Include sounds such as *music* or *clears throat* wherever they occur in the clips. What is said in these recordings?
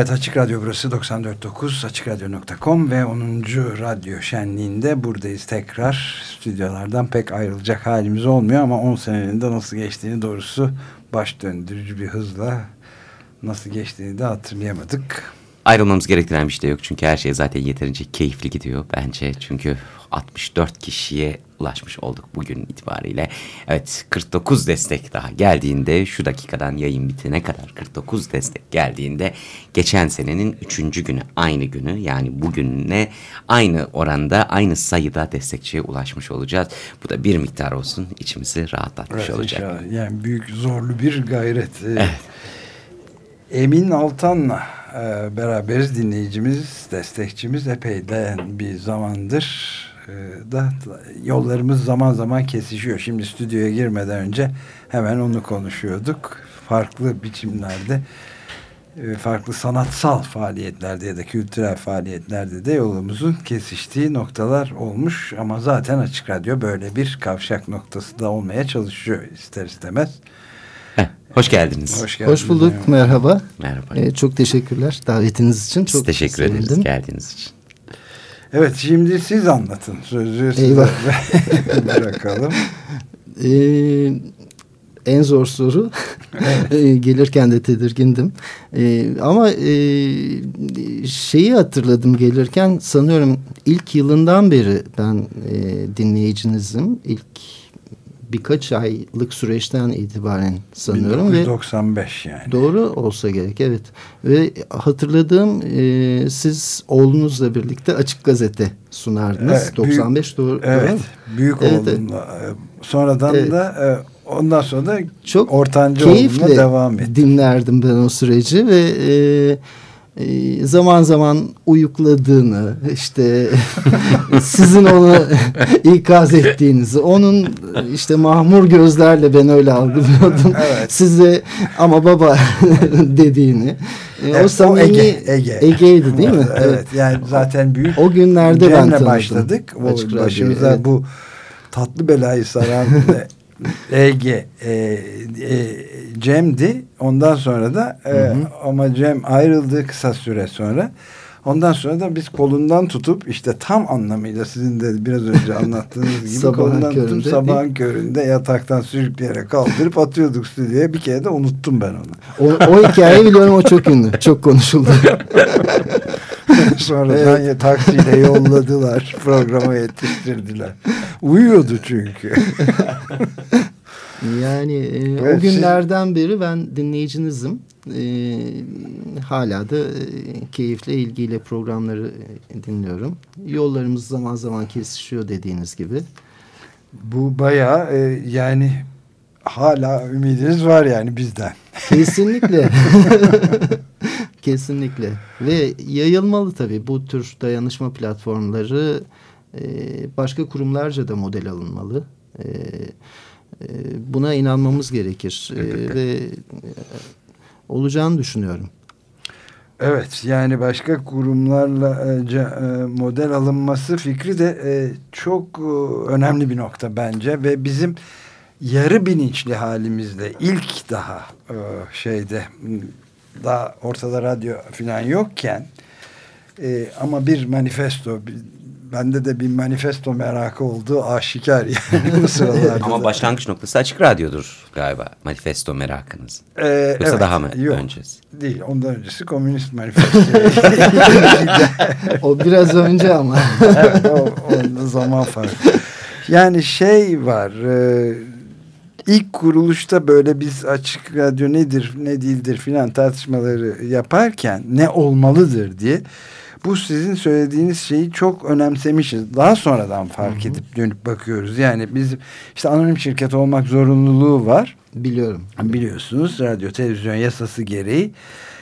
Evet Açık Radyo burası 94.9 AçıkRadyo.com ve 10. Radyo Şenliği'nde buradayız tekrar. Stüdyolardan pek ayrılacak halimiz olmuyor ama 10 senenin de nasıl geçtiğini doğrusu baş döndürücü bir hızla nasıl geçtiğini de hatırlayamadık. Ayrılmamız gerektiren bir şey yok çünkü her şey zaten yeterince keyifli gidiyor bence. Çünkü 64 kişiye ulaşmış olduk bugün itibariyle. Evet 49 destek daha geldiğinde şu dakikadan yayın bitene kadar 49 destek geldiğinde geçen senenin 3. günü aynı günü yani bugünle aynı oranda aynı sayıda destekçiye ulaşmış olacağız. Bu da bir miktar olsun içimizi rahatlatmış evet, olacak. Inşallah. Yani büyük zorlu bir gayret. Evet. Emin Altan'la e, beraberiz dinleyicimiz, destekçimiz epeyden bir zamandır ee, da yollarımız zaman zaman kesişiyor. Şimdi stüdyoya girmeden önce hemen onu konuşuyorduk. Farklı biçimlerde e, farklı sanatsal faaliyetlerde ya da kültürel faaliyetlerde de yolumuzun kesiştiği noktalar olmuş ama zaten Açık Radyo böyle bir kavşak noktası da olmaya çalışıyor ister istemez. Heh, hoş geldiniz. Hoş, geldiniz. hoş bulduk. Merhaba. Merhaba. Ee, çok teşekkürler davetiniz için. Çok teşekkür sevindim. ederiz geldiğiniz için. Evet şimdi siz anlatın sözü size *laughs* bırakalım. Ee, en zor soru. *laughs* Ee, gelirken de tedirgindim. Ee, ama e, şeyi hatırladım gelirken sanıyorum ilk yılından beri ben e, dinleyicinizim. İlk birkaç aylık süreçten itibaren sanıyorum. 1995 ve yani. Doğru olsa gerek evet. Ve hatırladığım e, siz oğlunuzla birlikte Açık Gazete sunardınız. Evet, 95 büyük, doğru. Evet. Doğru büyük evet, oğlumla. Evet. Sonradan evet. da e, ondan sonra da çok ortancı oğlumla devam ettim. dinlerdim ben o süreci ve e, ee, zaman zaman uyukladığını işte *laughs* sizin onu *laughs* ikaz ettiğinizi onun işte mahmur gözlerle ben öyle algılıyordum *laughs* evet. size ama baba *laughs* dediğini evet, o samimi Ege, Ege. Ege'ydi değil mi? Evet, evet yani zaten büyük o günlerde ben tanıdım. başladık o başımıza evet. bu tatlı belayı saran Ege e, e, Cem'di. Ondan sonra da e, hı hı. ama Cem ayrıldı kısa süre sonra. Ondan sonra da biz kolundan tutup işte tam anlamıyla sizin de biraz önce anlattığınız *laughs* gibi kolundan köründe, tutup sabahın köründe yataktan sürükleyerek kaldırıp atıyorduk stüdyoya. Bir kere de unuttum ben onu. O, o hikayeyi biliyorum o çok ünlü. Çok konuşuldu. *laughs* Sonradan evet. taksiyle yolladılar. Programa yetiştirdiler. Uyuyordu çünkü. *laughs* yani e, evet, o günlerden siz... beri ben dinleyicinizim. E, hala da e, keyifle ilgiyle programları e, dinliyorum. Yollarımız zaman zaman kesişiyor dediğiniz gibi. Bu bayağı e, yani hala ümidiniz var yani bizden. Kesinlikle. *laughs* Kesinlikle. Ve yayılmalı tabii bu tür dayanışma platformları e, başka kurumlarca da model alınmalı. E, e, buna inanmamız gerekir. E, ve olacağını düşünüyorum. Evet yani başka kurumlarla e, e, model alınması fikri de e, çok önemli bir nokta bence ve bizim yarı bilinçli halimizde ilk daha şeyde daha ortada radyo falan yokken ama bir manifesto bende de bir manifesto merakı olduğu aşikar yani bu sıralarda. ama başlangıç noktası açık radyodur galiba manifesto merakınız. Ee, Yoksa evet, daha mı yok, öncesi? Değil ondan öncesi komünist manifesto. *laughs* o biraz önce ama. evet o, o zaman farklı. Yani şey var... E, ilk kuruluşta böyle biz açık radyo nedir ne değildir filan tartışmaları yaparken ne olmalıdır diye bu sizin söylediğiniz şeyi çok önemsemişiz. Daha sonradan fark Hı -hı. edip dönüp bakıyoruz. Yani biz işte anonim şirket olmak zorunluluğu var. Biliyorum. Biliyorsunuz radyo televizyon yasası gereği.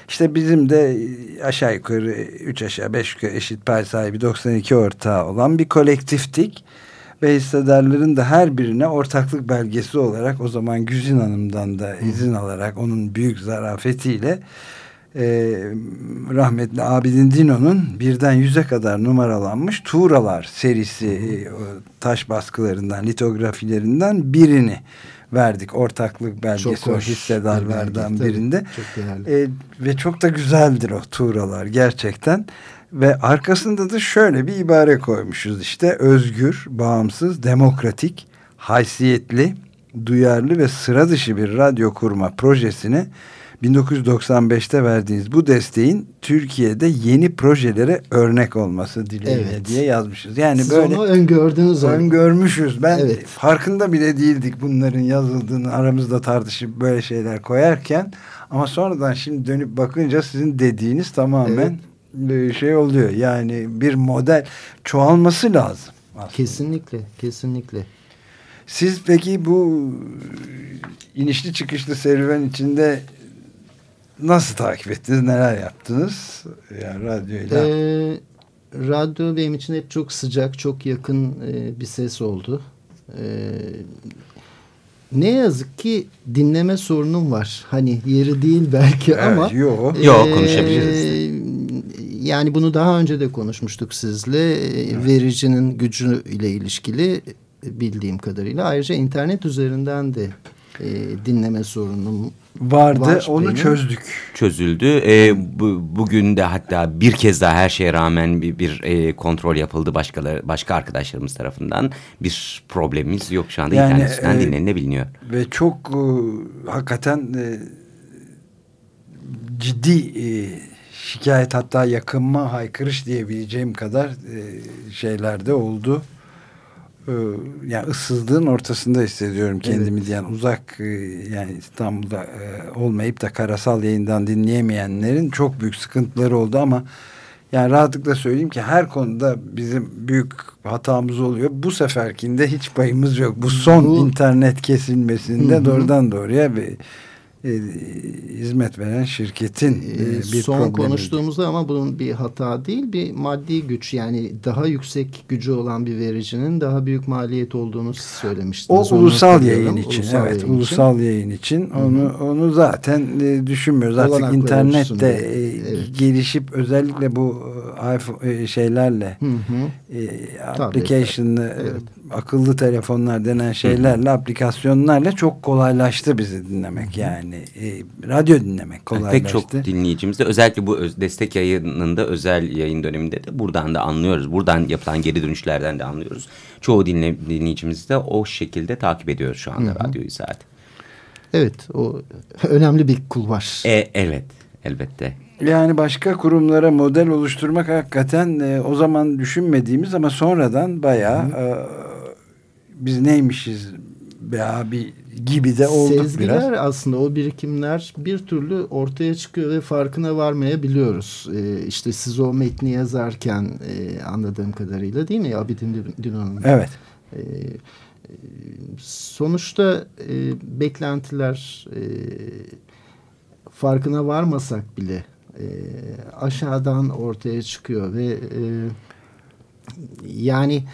İşte bizim de aşağı yukarı 3 aşağı 5 yukarı eşit pay sahibi 92 ortağı olan bir kolektiftik. Ve hissedarların da her birine ortaklık belgesi olarak o zaman Güzin Hanım'dan da izin alarak onun büyük zarafetiyle e, rahmetli Abidin Dino'nun birden yüze kadar numaralanmış Tuğralar serisi e, taş baskılarından, litografilerinden birini verdik. Ortaklık belgesi o hissedarlardan birinde. Çok e, ve çok da güzeldir o Tuğralar gerçekten. Ve arkasında da şöyle bir ibare koymuşuz işte özgür, bağımsız, demokratik, haysiyetli, duyarlı ve sıra dışı bir radyo kurma projesini 1995'te verdiğiniz bu desteğin Türkiye'de yeni projelere örnek olması dileğiyle evet. diye yazmışız. Yani Siz böyle onu öngördünüz. Öngörmüşüz. Ben evet. farkında bile değildik bunların yazıldığını aramızda tartışıp böyle şeyler koyarken ama sonradan şimdi dönüp bakınca sizin dediğiniz tamamen evet. şey oluyor. Yani bir model çoğalması lazım. Aslında. Kesinlikle, kesinlikle. Siz peki bu inişli çıkışlı serüven içinde nasıl takip ettiniz? Neler yaptınız? Yani radyoyla. Ee, radyo benim için hep çok sıcak, çok yakın e, bir ses oldu. E, ne yazık ki dinleme sorunum var. Hani yeri değil belki evet, ama. Yok. E, yok konuşabiliriz. Yani bunu daha önce de konuşmuştuk sizle. Evet. Vericinin gücü ile ilişkili bildiğim kadarıyla. Ayrıca internet üzerinden de e, dinleme sorunum vardı. Var onu benim. çözdük. Çözüldü. E, bu, bugün de hatta bir kez daha her şeye rağmen bir, bir e, kontrol yapıldı başkaları başka arkadaşlarımız tarafından. Bir problemimiz yok şu anda yani, internet üstünden e, dinlenilebiliyor. Ve çok e, hakikaten e, ciddi e, şikayet hatta yakınma haykırış diyebileceğim kadar e, şeyler de oldu. Ee, yani ıssızlığın ortasında hissediyorum kendimi evet. diyen uzak e, yani İstanbul'da e, olmayıp da karasal yayından dinleyemeyenlerin çok büyük sıkıntıları oldu ama yani rahatlıkla söyleyeyim ki her konuda bizim büyük hatamız oluyor. Bu seferkinde hiç payımız yok. Bu son Bu, internet kesilmesinde hı hı. doğrudan doğruya bir e, hizmet veren şirketin e, e bir Son problemi. konuştuğumuzda ama bunun bir hata değil bir maddi güç yani daha yüksek gücü olan bir vericinin daha büyük maliyet olduğunu söylemiştiniz. O ulusal yayın için ulusal evet yayın ulusal için. yayın için onu Hı -hı. onu zaten e, düşünmüyoruz artık internette e, evet. gelişip özellikle bu e, iPhone e, şeylerle Hı -hı. e, application'lı evet. Akıllı telefonlar denen şeylerle Hı -hı. aplikasyonlarla çok kolaylaştı bizi dinlemek Hı -hı. yani e, radyo dinlemek kolaylaştı. Pek çok dinleyicimiz de özellikle bu öz, destek yayınında özel yayın döneminde de buradan da anlıyoruz. Buradan yapılan geri dönüşlerden de anlıyoruz. Çoğu dinle, dinleyicimiz de o şekilde takip ediyor şu anda Hı -hı. radyoyu zaten. Evet o önemli bir kul var. E, evet elbette. Yani başka kurumlara model oluşturmak hakikaten e, o zaman düşünmediğimiz ama sonradan bayağı e, biz neymişiz be abi gibi de olduk Sezgiler biraz. aslında o birikimler bir türlü ortaya çıkıyor ve farkına varmayabiliyoruz. Ee, işte siz o metni yazarken e, anladığım kadarıyla değil mi Abidin Dino'nun? Evet. Ee, sonuçta e, beklentiler e, farkına varmasak bile e, aşağıdan ortaya çıkıyor ve e, yani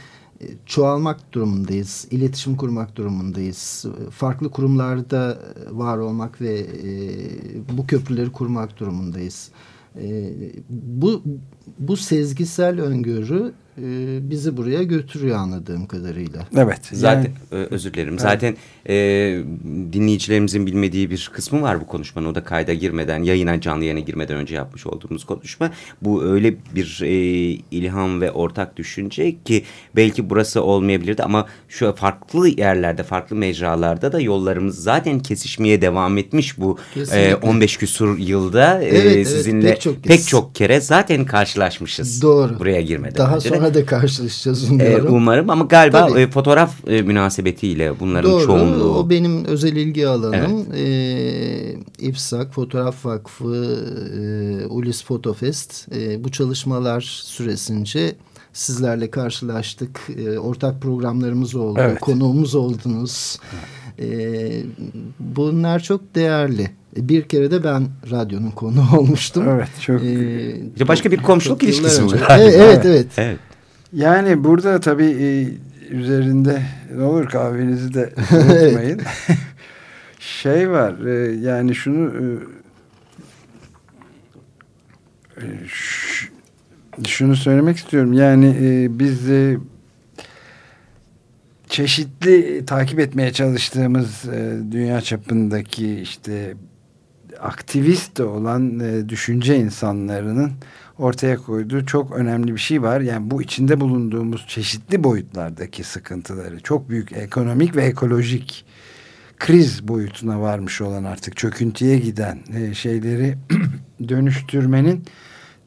çoğalmak durumundayız. İletişim kurmak durumundayız. Farklı kurumlarda var olmak ve e, bu köprüleri kurmak durumundayız. E, bu bu sezgisel öngörü e, bizi buraya götürüyor anladığım kadarıyla. Evet. Zaten yani, e, özür dilerim. Evet. Zaten e, dinleyicilerimizin bilmediği bir kısmı var bu konuşmanın. O da kayda girmeden, yayına canlı yayına girmeden önce yapmış olduğumuz konuşma. Bu öyle bir e, ilham ve ortak düşünce ki belki burası olmayabilirdi ama şu farklı yerlerde, farklı mecralarda da yollarımız zaten kesişmeye devam etmiş bu e, 15 küsur yılda e, evet, sizinle evet, pek, çok pek çok kere zaten karşılaşmışız. Doğru. Buraya girmeden Daha önce. sonra da karşılaşacağız umarım. E, umarım ama galiba e, fotoğraf e, münasebetiyle bunların Doğru, çoğunluğu. O benim özel ilgi alanım. Evet. E, İPSAK, Fotoğraf Vakfı, e, Ulis Fotofest e, bu çalışmalar süresince sizlerle karşılaştık. E, ortak programlarımız oldu. Evet. Konuğumuz oldunuz. E, bunlar çok değerli. Bir kere de ben radyonun konu *laughs* olmuştum. Evet çok. Ee, başka bir komşuluk ilişkisi önce. Evet, evet, evet. Evet. Yani burada tabii e, üzerinde ne olur kahvenizi de *laughs* unutmayın. *laughs* şey var e, yani şunu e, şunu söylemek istiyorum. Yani biz çeşitli takip etmeye çalıştığımız dünya çapındaki işte aktivist olan düşünce insanlarının ortaya koyduğu çok önemli bir şey var. Yani bu içinde bulunduğumuz çeşitli boyutlardaki sıkıntıları, çok büyük ekonomik ve ekolojik kriz boyutuna varmış olan artık çöküntüye giden e, şeyleri *clears throat* dönüştürmenin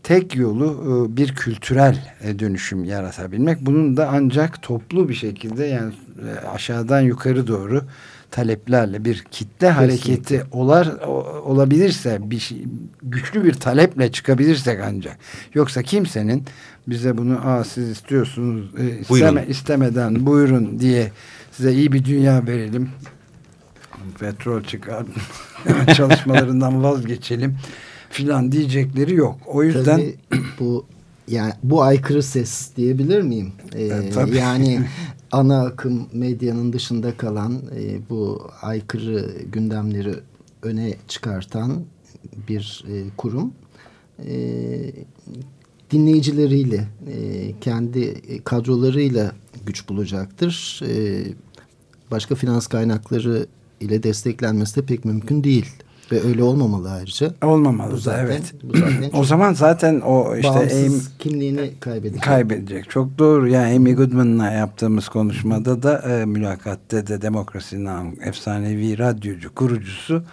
tek yolu e, bir kültürel e, dönüşüm yaratabilmek. Bunun da ancak toplu bir şekilde yani e, aşağıdan yukarı doğru taleplerle bir kitle hareketi olar olabilirse bir şey, güçlü bir taleple çıkabilirsek ancak yoksa kimsenin bize bunu Aa, siz istiyorsunuz e, isteme, Buyurun. istemeden buyurun diye size iyi bir dünya verelim petrol çıkar *laughs* çalışmalarından vazgeçelim filan diyecekleri yok. O yüzden Tabii bu yani bu aykırı ses diyebilir miyim? Ee, E, tabii. yani *laughs* ana akım medyanın dışında kalan e, bu aykırı gündemleri öne çıkartan bir e, kurum e, dinleyicileriyle e, kendi kadrolarıyla güç bulacaktır. E, başka finans kaynakları ile desteklenmesi de pek mümkün değil ve öyle olmamalı ayrıca. olmamalı Bu zaten- evet. bu zaten *clears throat* o zaman zaten o işte bağımsız aim kimliğini kaybedecek. kaybedecek. Çok doğru. Yani Amy Goodman'la yaptığımız konuşmada da e, mülakatte de Demokrasi'nin efsanevi radyocu kurucusu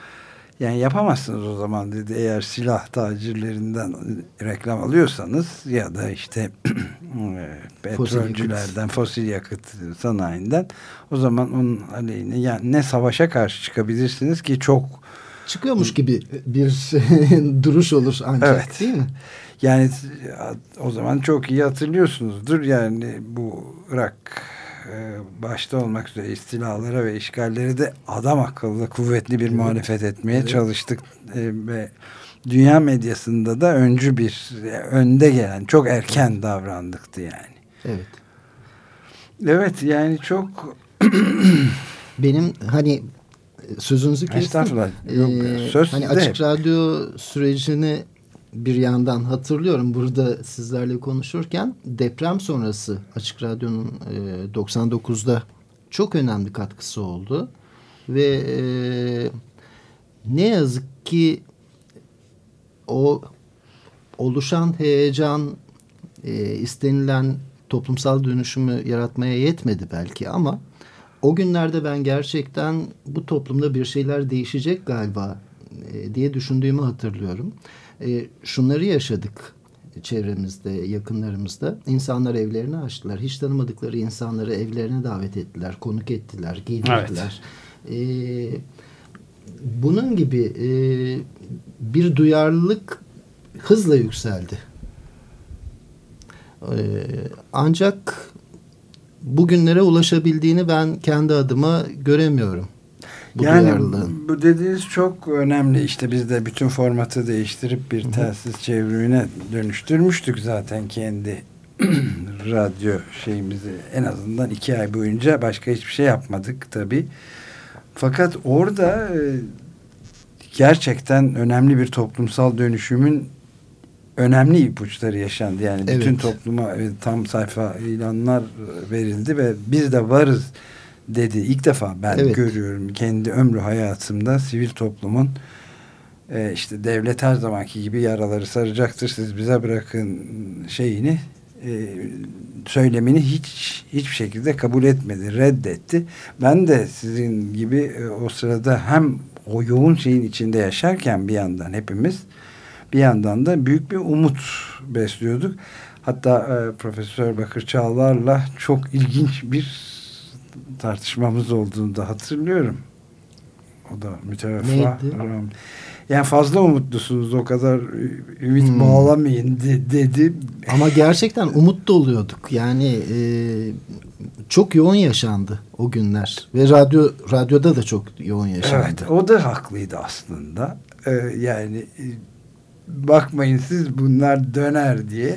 yani yapamazsınız o zaman dedi. Eğer silah tacirlerinden reklam alıyorsanız ya da işte *clears throat* e, petrolcülerden, fosil yakıt sanayinden o zaman onun aleyhine yani ne savaşa karşı çıkabilirsiniz ki çok Çıkıyormuş gibi bir *laughs* duruş olur ancak Evet. değil mi? Yani o zaman çok iyi hatırlıyorsunuzdur. Yani bu Irak e, başta olmak üzere istilalara ve işgallere de adam akıllı kuvvetli bir muhalefet etmeye Evet. çalıştık. E, ve dünya medyasında da öncü bir önde gelen çok erken davrandıktı yani. Evet. Evet yani çok Benim hani sözünüzü kestim. Estağfurullah. Yok, Ee, söz hani sizde. açık radyo sürecini bir yandan hatırlıyorum. Burada sizlerle konuşurken deprem sonrası Açık Radyo'nun e, 99'da çok önemli katkısı oldu. Ve e, ne yazık ki o oluşan heyecan e, istenilen toplumsal dönüşümü yaratmaya yetmedi belki ama o günlerde ben gerçekten bu toplumda bir şeyler değişecek galiba e, diye düşündüğümü hatırlıyorum. E, şunları yaşadık çevremizde, yakınlarımızda. İnsanlar evlerini açtılar. Hiç tanımadıkları insanları evlerine davet ettiler, konuk ettiler, giydirdiler. E, bunun gibi e, bir duyarlılık hızla yükseldi. E, ancak bugünlere ulaşabildiğini ben kendi adıma göremiyorum. Bu yani duyarlılığın. bu dediğiniz çok önemli. İşte biz de bütün formatı değiştirip bir telsiz çevrimine dönüştürmüştük zaten kendi *clears throat* radyo şeyimizi en azından iki ay boyunca başka hiçbir şey yapmadık tabi. Fakat orada e, gerçekten önemli bir toplumsal dönüşümün önemli ipuçları yaşandı. Yani bütün Evet. topluma e, tam sayfa ilanlar verildi ve biz de varız dedi. İlk defa ben Evet. görüyorum kendi ömrü hayatımda sivil toplumun e, işte devlet her zamanki gibi yaraları saracaktır siz bize bırakın şeyini e, söylemini hiç hiçbir şekilde kabul etmedi, reddetti. Ben de sizin gibi e, o sırada hem o yoğun şeyin içinde yaşarken bir yandan hepimiz bir yandan da büyük bir umut besliyorduk. Hatta e, Profesör Bakır Çağlar'la çok ilginç bir tartışmamız olduğunu da hatırlıyorum. O da müteveffa. Yani fazla umutlusunuz o kadar ümit hmm. bağlamayın de, dedi. Ama gerçekten umut oluyorduk. Yani e, çok yoğun yaşandı o günler ve radyo radyoda da çok yoğun yaşandı. Evet, o da haklıydı aslında. Ee, yani bakmayın siz bunlar döner diye.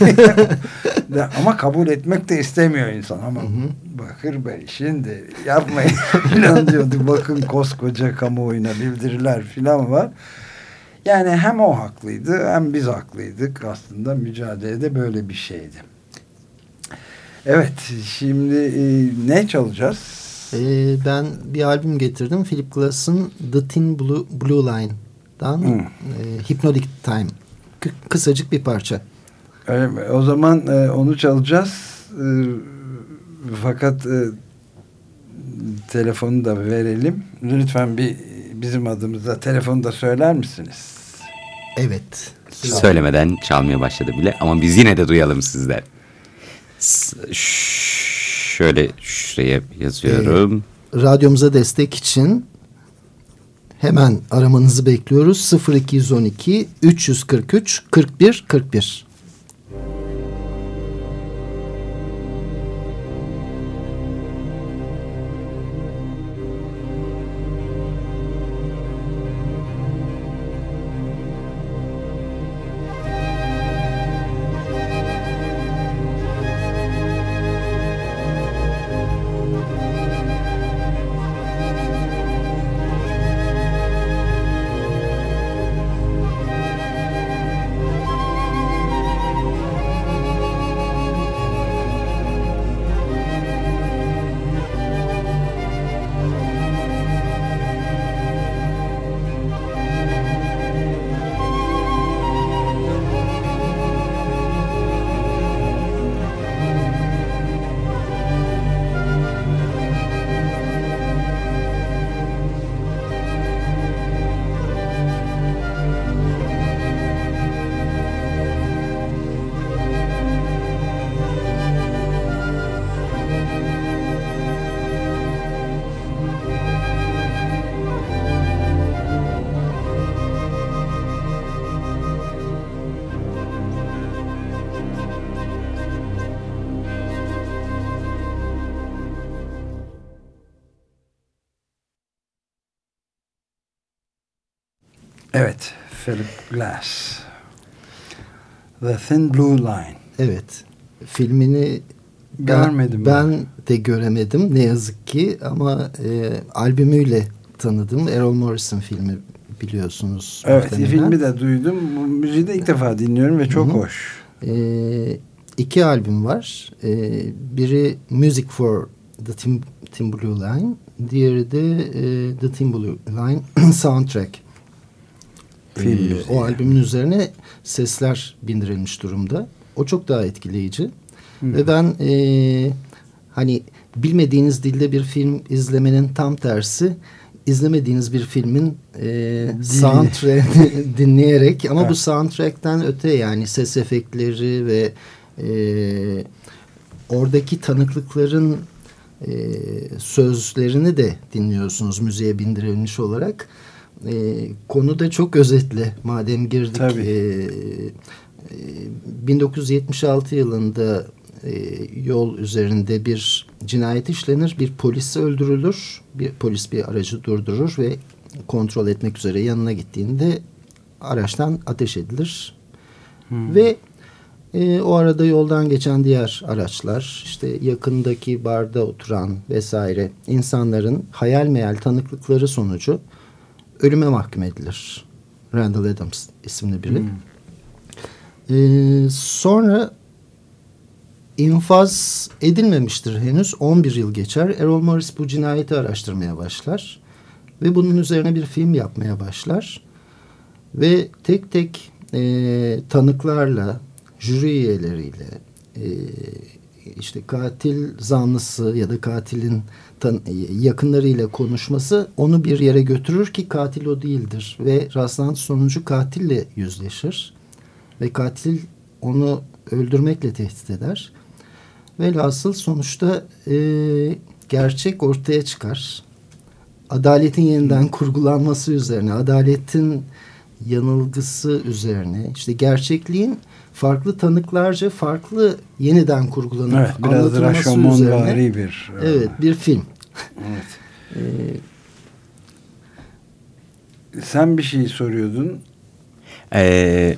*laughs* ama kabul etmek de istemiyor insan ama hı hı. Bakır Bey şimdi yapmayın *laughs* filan diyordu. Bakın koskoca kamuoyuna bildiriler filan var. Yani hem o haklıydı hem biz haklıydık aslında mücadelede böyle bir şeydi. Evet şimdi e, ne çalacağız? Ee, ben bir albüm getirdim. Philip Glass'ın The Thin Blue, Blue Line'dan hmm. e, Hypnotic Time. K kısacık bir parça. Mi? O zaman e, onu çalacağız. E, fakat e, telefonu da verelim. Lütfen bir bizim adımıza telefonu da söyler misiniz? Evet. Söylemeden çalmaya başladı bile ama biz yine de duyalım sizden. Şöyle şuraya yazıyorum. E, radyomuza destek için hemen aramanızı bekliyoruz. 0212 343 41 41. Evet, Philip Glass. The Thin Blue Line. Evet, filmini görmedim. Ben, ben de göremedim ne yazık ki ama e, albümüyle tanıdım. Errol Morrison filmi biliyorsunuz. Evet, muhtemelen. filmi de duydum. Bu müziği de ilk defa dinliyorum ve çok Hı -hı. hoş. E, iki albüm var. E, biri Music for the Tim, Tim Blue Line, diğeri de e, The Tim Blue Line *clears throat* Soundtrack. Film ee, o albümün üzerine sesler bindirilmiş durumda. O çok daha etkileyici. Hı. Ve ben e, hani bilmediğiniz dilde bir film izlemenin tam tersi izlemediğiniz bir filmin e, soundtrack'ını *laughs* dinleyerek ama evet. bu soundtrack'ten öte yani ses efektleri ve e, oradaki tanıklıkların e, sözlerini de dinliyorsunuz müziğe bindirilmiş olarak. E, konu da çok özetle madem girdik. Tabii. E, e, 1976 yılında e, yol üzerinde bir cinayet işlenir. Bir polis öldürülür. Bir polis bir aracı durdurur ve kontrol etmek üzere yanına gittiğinde araçtan ateş edilir. Hmm. Ve e, o arada yoldan geçen diğer araçlar, işte yakındaki barda oturan vesaire insanların hayal meyal tanıklıkları sonucu ölüme mahkum edilir. Randall Adams isimli biri. Hmm. Ee, sonra infaz edilmemiştir henüz. 11 yıl geçer. Errol Morris bu cinayeti araştırmaya başlar. Ve bunun üzerine bir film yapmaya başlar. Ve tek tek e, tanıklarla, jüri üyeleriyle, e, işte katil zanlısı ya da katilin yakınlarıyla konuşması onu bir yere götürür ki katil o değildir. Ve rastlantı sonucu katille yüzleşir. Ve katil onu öldürmekle tehdit eder. Velhasıl sonuçta e, gerçek ortaya çıkar. adaletin yeniden kurgulanması üzerine, adaletin yanılgısı üzerine, işte gerçekliğin farklı tanıklarca farklı yeniden kurgulanıp evet, biraz anlatılması Rashomon üzerine. bir. Evet, bir film. Evet. Ee, Sen bir şey soruyordun. Ee,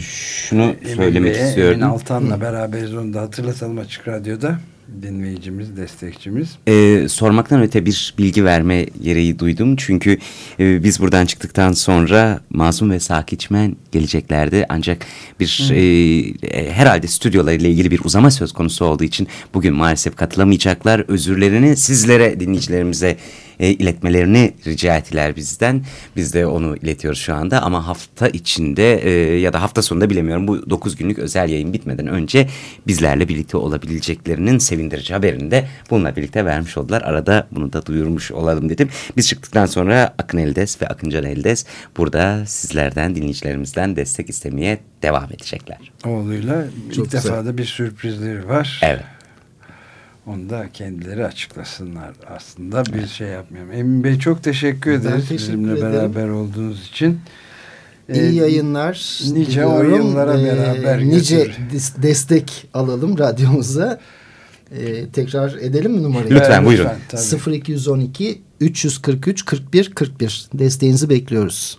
şunu Emin söylemek Bey'e, istiyorum. Emin Altan'la beraberiz onu da hatırlatalım Açık Radyo'da. Dinleyicimiz, destekçimiz. Ee, sormaktan öte bir bilgi verme gereği duydum. Çünkü e, biz buradan çıktıktan sonra Mazlum ve Sakiçmen geleceklerdi. Ancak bir e, e, herhalde stüdyolarıyla ilgili bir uzama söz konusu olduğu için bugün maalesef katılamayacaklar. Özürlerini sizlere, dinleyicilerimize e, iletmelerini rica ettiler bizden. Biz de onu iletiyoruz şu anda ama hafta içinde e, ya da hafta sonunda bilemiyorum bu 9 günlük özel yayın bitmeden önce bizlerle birlikte olabileceklerinin sevindirici haberini de bununla birlikte vermiş oldular. Arada bunu da duyurmuş olalım dedim. Biz çıktıktan sonra Akın Eldes ve Akıncan Eldes burada sizlerden dinleyicilerimizden destek istemeye devam edecekler. Oğluyla Çok ilk güzel. defa da bir sürprizleri var. Evet. Onu da kendileri açıklasınlar aslında. Bir şey yapmıyorum. Emin Bey çok teşekkür Ben ederiz teşekkür bizimle ederim. beraber olduğunuz için. İyi Ee, yayınlar nice diliyorum. oyunlara Ee, beraber Nice götürür. des- destek alalım radyomuza. Ee, tekrar edelim mi numarayı? Lütfen, buyurun. tabii. 0212 343 41 41 desteğinizi bekliyoruz.